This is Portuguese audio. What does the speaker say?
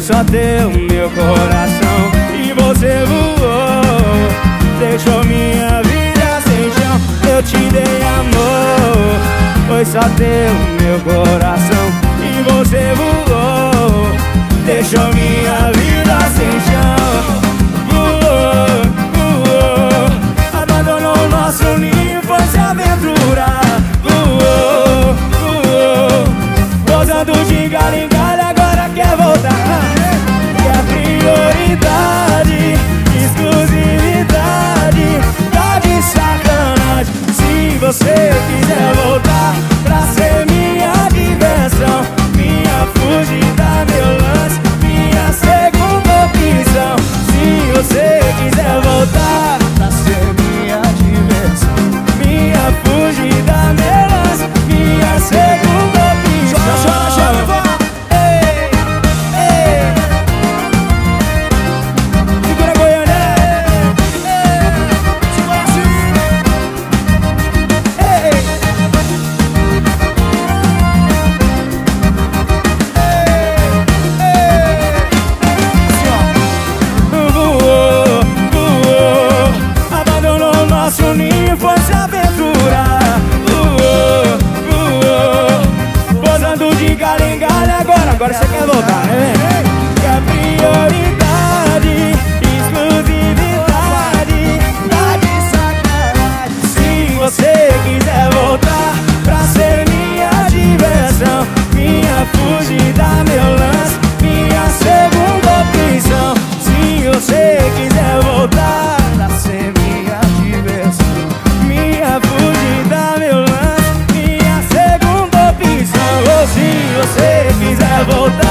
só teu meu coração E você voou. Deixou minha vida sem chão Eu te dei amor. Foi só teu meu coração E você voou. Deixou minha vida sem chão. Voou, voou. Abandonou nosso ninho Foi se aventurar Voou, voou. Posando de galho prioridade Exclusividade. Tá de sacanagem. Se você quiser voltar nosso ninho, foi se aventurar Voou, voou Posando de galho em galho agora Agora você quer voltar, né? Você quiser voltar